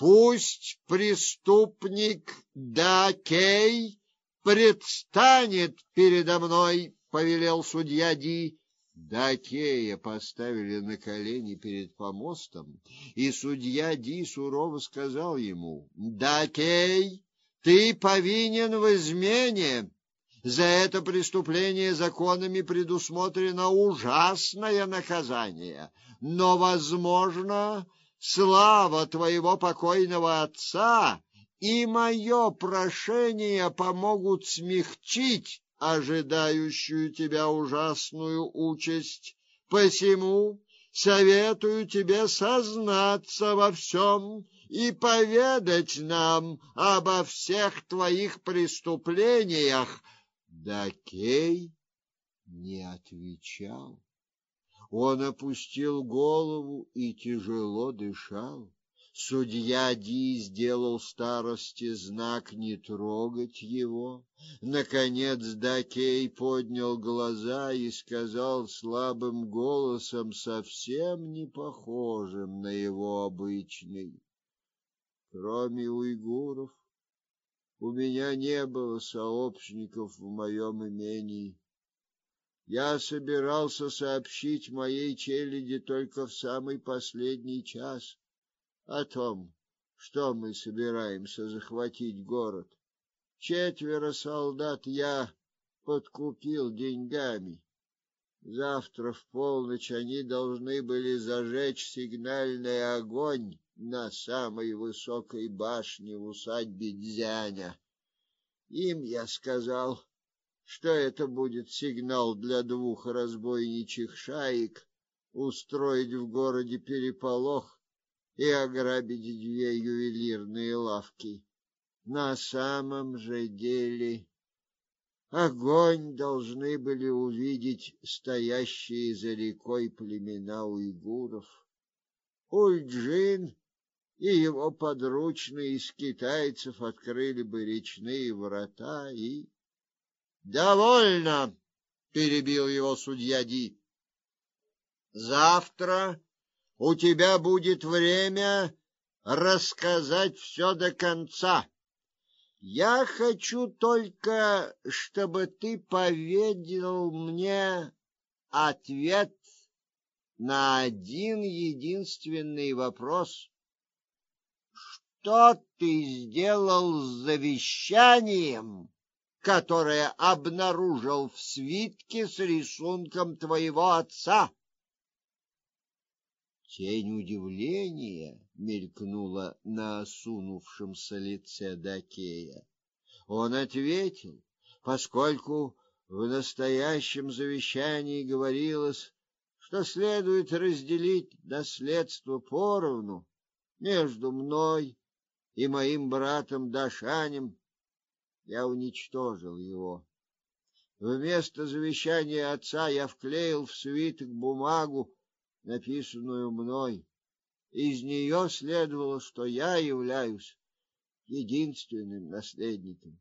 Пусть преступник Дакей предстанет передо мной, повелел судья Ди. Дакея поставили на колени перед помостом, и судья Ди сурово сказал ему: "Дакей, ты повинен в измене. За это преступление законами предусмотрено ужасное наказание, но возможно, слава твоего покойного отца и мое прошение помогут смягчить ожидающую тебя ужасную участь. Посему советую тебе сознаться во всем и поведать нам обо всех твоих преступлениях. Дакей не отвечал. Он опустил голову и тяжело дышал. Судья Ди сделал старости знак не трогать его. Наконец Дакей поднял глаза и сказал слабым голосом, совсем не похожим на его обычный: "Кроме уйгуров, у меня не было сообщников в моем имении. Я собирался сообщить моей челяди только в самый последний час о том, что мы собираемся захватить город. Четверо солдат я подкупил деньгами. Завтра в полночь они должны были зажечь сигнальный огонь на самой высокой башне в усадьбе Дзяня. Им я сказал, что это будет сигнал для двух разбойничьих шаек устроить в городе переполох и ограбить две ювелирные лавки. На самом же деле огонь должны были увидеть стоящие за рекой племена уйгуров. Ульджин и его подручные из китайцев открыли бы речные врата и Довольно, перебил его судья Ди. Завтра у тебя будет время рассказать все до конца. Я хочу только, чтобы ты поведал мне ответ на один единственный вопрос. Что ты сделал с завещанием? Которое обнаружил в свитке с рисунком твоего отца. Тень удивления мелькнула на осунувшемся лице Дакея. Он ответил, поскольку в настоящем завещании говорилось, что следует разделить наследство поровну между мной и моим братом Дашанем, я уничтожил его. Вместо завещания отца я вклеил в свиток бумагу, написанную мной. Из нее следовало, что я являюсь единственным наследником.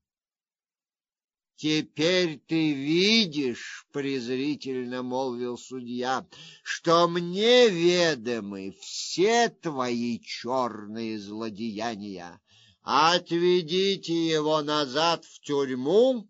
Теперь ты видишь, презрительно молвил судья, что мне ведомы все твои черные злодеяния. Отведите его назад в тюрьму.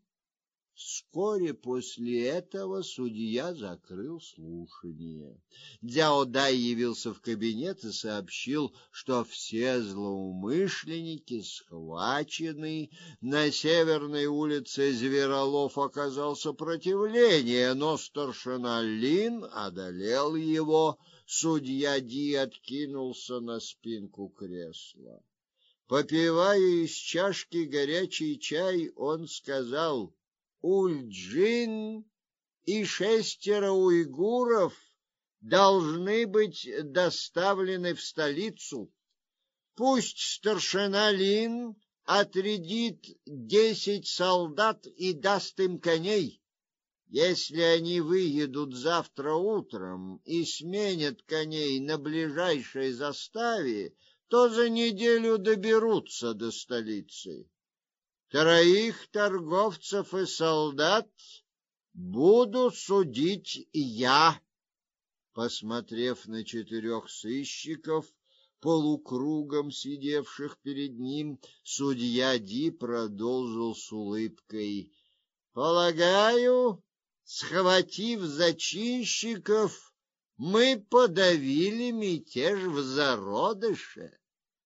Вскоре после этого судья закрыл слушание. Дзяо Дай явился в кабинет и сообщил, что все злоумышленники схвачены. На северной улице Зверолов оказал сопротивление, но старшина Лин одолел его. Судья Ди откинулся на спинку кресла. Попивая из чашки горячий чай, он сказал: "Ульджин и шестеро уйгуров должны быть доставлены в столицу. Пусть старшина Лин отрядит десять солдат и даст им коней. Если они выедут завтра утром и сменят коней на ближайшей заставе, то за неделю доберутся до столицы. Троих торговцев и солдат буду судить я. Посмотрев на четырех сыщиков, полукругом сидевших перед ним, судья Ди продолжил с улыбкой: "Полагаю, схватив зачинщиков, мы подавили мятеж в зародыше.